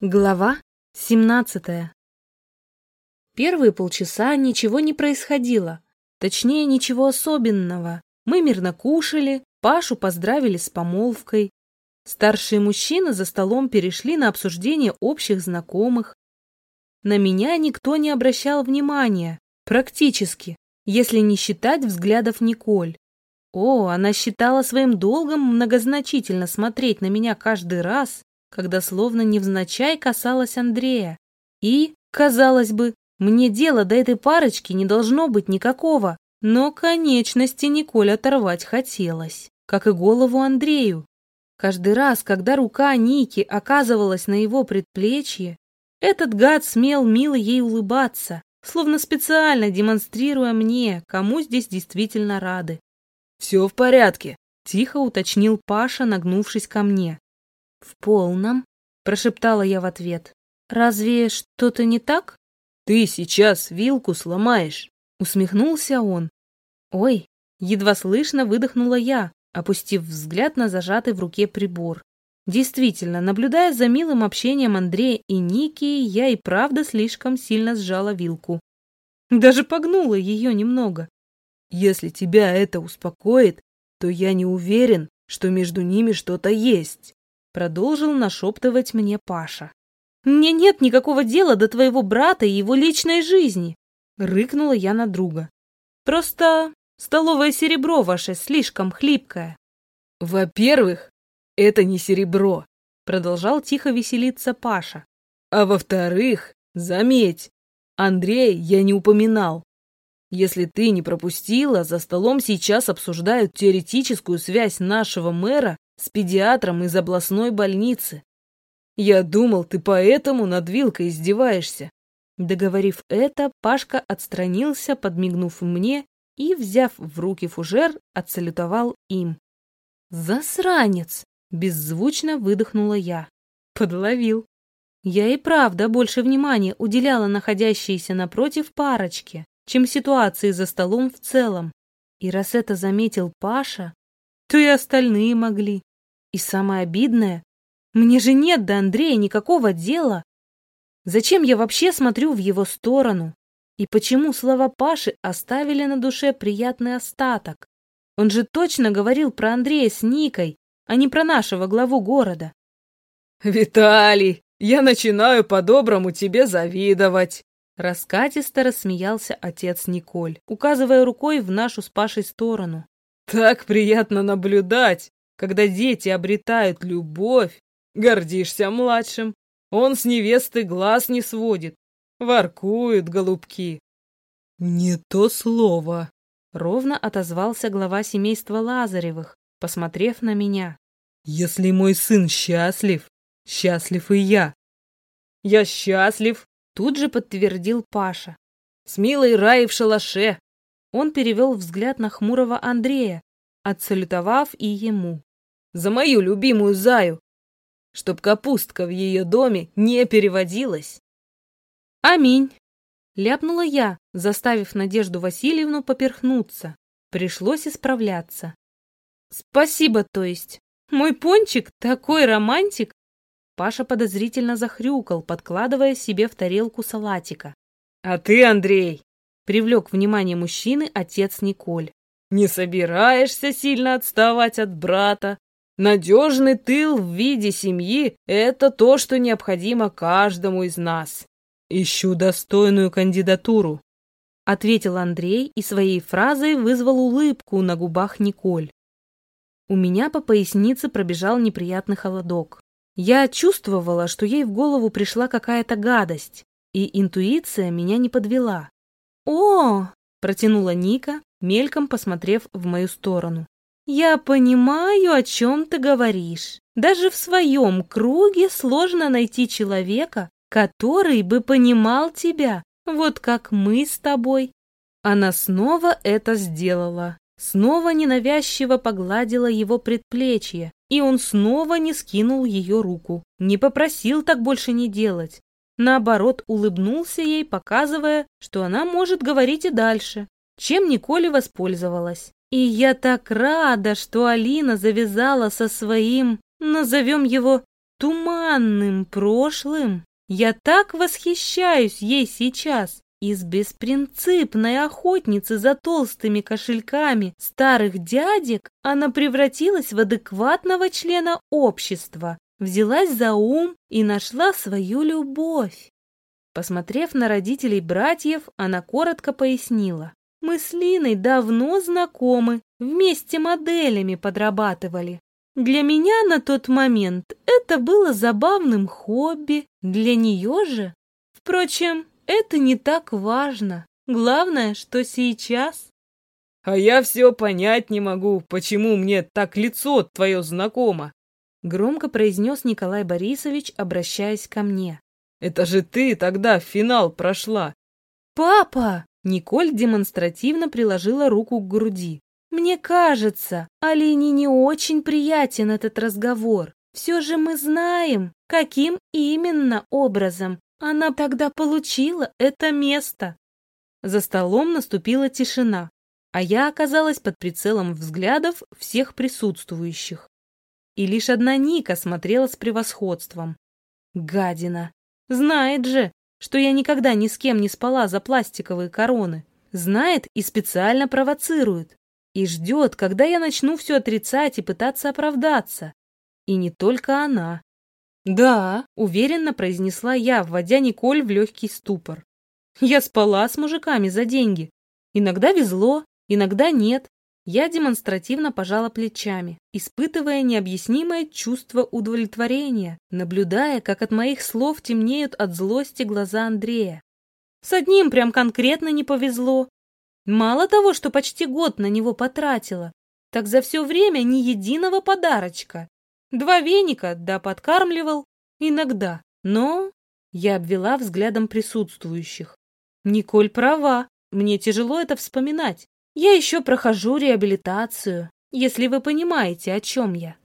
Глава 17 Первые полчаса ничего не происходило. Точнее, ничего особенного. Мы мирно кушали, Пашу поздравили с помолвкой. Старшие мужчины за столом перешли на обсуждение общих знакомых. На меня никто не обращал внимания, практически, если не считать взглядов Николь. О, она считала своим долгом многозначительно смотреть на меня каждый раз, когда словно невзначай касалась Андрея. И, казалось бы, мне дела до этой парочки не должно быть никакого, но конечности Николь оторвать хотелось, как и голову Андрею. Каждый раз, когда рука Ники оказывалась на его предплечье, этот гад смел мило ей улыбаться, словно специально демонстрируя мне, кому здесь действительно рады. «Все в порядке», — тихо уточнил Паша, нагнувшись ко мне. «В полном», — прошептала я в ответ. «Разве что-то не так?» «Ты сейчас вилку сломаешь», — усмехнулся он. «Ой», — едва слышно выдохнула я, опустив взгляд на зажатый в руке прибор. Действительно, наблюдая за милым общением Андрея и Ники, я и правда слишком сильно сжала вилку. Даже погнула ее немного. «Если тебя это успокоит, то я не уверен, что между ними что-то есть». Продолжил нашептывать мне Паша. «Мне нет никакого дела до твоего брата и его личной жизни!» Рыкнула я на друга. «Просто столовое серебро ваше слишком хлипкое». «Во-первых, это не серебро», продолжал тихо веселиться Паша. «А во-вторых, заметь, Андрей я не упоминал. Если ты не пропустила, за столом сейчас обсуждают теоретическую связь нашего мэра с педиатром из областной больницы. Я думал, ты поэтому над вилкой издеваешься. Договорив это, Пашка отстранился, подмигнув мне и, взяв в руки фужер, отсалютовал им. «Засранец!» — беззвучно выдохнула я. Подловил. Я и правда больше внимания уделяла находящейся напротив парочке, чем ситуации за столом в целом. И раз это заметил Паша, то и остальные могли. И самое обидное, мне же нет до Андрея никакого дела. Зачем я вообще смотрю в его сторону? И почему слова Паши оставили на душе приятный остаток? Он же точно говорил про Андрея с Никой, а не про нашего главу города. «Виталий, я начинаю по-доброму тебе завидовать!» Раскатисто рассмеялся отец Николь, указывая рукой в нашу с Пашей сторону. Так приятно наблюдать, когда дети обретают любовь. Гордишься младшим. Он с невесты глаз не сводит. Воркуют голубки. Не то слово. Ровно отозвался глава семейства Лазаревых, посмотрев на меня. Если мой сын счастлив, счастлив и я. Я счастлив, тут же подтвердил Паша. С милой Раей в шалаше, он перевел взгляд на хмурого Андрея, отсалютовав и ему. «За мою любимую Заю! Чтоб капустка в ее доме не переводилась!» «Аминь!» — ляпнула я, заставив Надежду Васильевну поперхнуться. Пришлось исправляться. «Спасибо, то есть. Мой пончик такой романтик!» Паша подозрительно захрюкал, подкладывая себе в тарелку салатика. «А ты, Андрей, Привлек внимание мужчины отец Николь. «Не собираешься сильно отставать от брата? Надежный тыл в виде семьи – это то, что необходимо каждому из нас. Ищу достойную кандидатуру», – ответил Андрей и своей фразой вызвал улыбку на губах Николь. У меня по пояснице пробежал неприятный холодок. Я чувствовала, что ей в голову пришла какая-то гадость, и интуиция меня не подвела. «О!» — протянула Ника, мельком посмотрев в мою сторону. «Я понимаю, о чем ты говоришь. Даже в своем круге сложно найти человека, который бы понимал тебя, вот как мы с тобой». Она снова это сделала. Снова ненавязчиво погладила его предплечье, и он снова не скинул ее руку. Не попросил так больше не делать, Наоборот, улыбнулся ей, показывая, что она может говорить и дальше, чем Николе воспользовалась. И я так рада, что Алина завязала со своим, назовем его, туманным прошлым. Я так восхищаюсь ей сейчас. Из беспринципной охотницы за толстыми кошельками старых дядек она превратилась в адекватного члена общества, взялась за ум и нашла свою любовь. Посмотрев на родителей братьев, она коротко пояснила. Мы с Линой давно знакомы, вместе моделями подрабатывали. Для меня на тот момент это было забавным хобби, для нее же. Впрочем, это не так важно. Главное, что сейчас. А я все понять не могу, почему мне так лицо твое знакомо. Громко произнес Николай Борисович, обращаясь ко мне. Это же ты тогда в финал прошла. Папа! Николь демонстративно приложила руку к груди. Мне кажется, Алине не очень приятен этот разговор. Все же мы знаем, каким именно образом она тогда получила это место. За столом наступила тишина, а я оказалась под прицелом взглядов всех присутствующих. И лишь одна Ника смотрела с превосходством. Гадина! Знает же, что я никогда ни с кем не спала за пластиковые короны. Знает и специально провоцирует и ждет, когда я начну все отрицать и пытаться оправдаться. И не только она. «Да», — уверенно произнесла я, вводя Николь в легкий ступор. «Я спала с мужиками за деньги. Иногда везло, иногда нет. Я демонстративно пожала плечами, испытывая необъяснимое чувство удовлетворения, наблюдая, как от моих слов темнеют от злости глаза Андрея. С одним прям конкретно не повезло, Мало того, что почти год на него потратила, так за все время ни единого подарочка. Два веника, да подкармливал, иногда. Но я обвела взглядом присутствующих. Николь права, мне тяжело это вспоминать. Я еще прохожу реабилитацию, если вы понимаете, о чем я.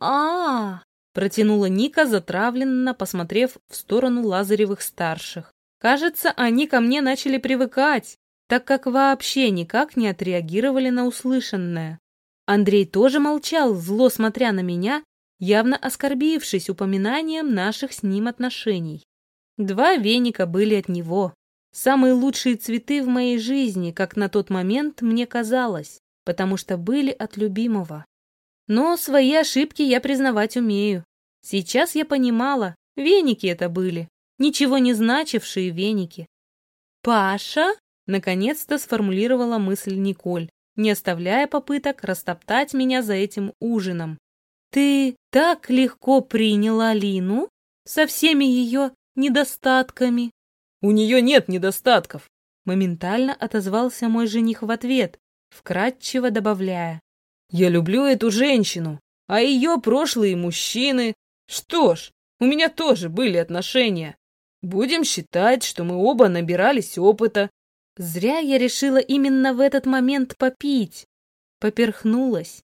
а, -а, -а протянула Ника, затравленно посмотрев в сторону Лазаревых-старших. Кажется, они ко мне начали привыкать, так как вообще никак не отреагировали на услышанное. Андрей тоже молчал, зло смотря на меня, явно оскорбившись упоминанием наших с ним отношений. Два веника были от него. Самые лучшие цветы в моей жизни, как на тот момент мне казалось, потому что были от любимого. Но свои ошибки я признавать умею. Сейчас я понимала, веники это были, ничего не значившие веники. «Паша?» Наконец-то сформулировала мысль Николь, не оставляя попыток растоптать меня за этим ужином. «Ты так легко приняла Лину со всеми ее недостатками?» «У нее нет недостатков», — моментально отозвался мой жених в ответ, вкратчиво добавляя. «Я люблю эту женщину, а ее прошлые мужчины... Что ж, у меня тоже были отношения. Будем считать, что мы оба набирались опыта, Зря я решила именно в этот момент попить. Поперхнулась.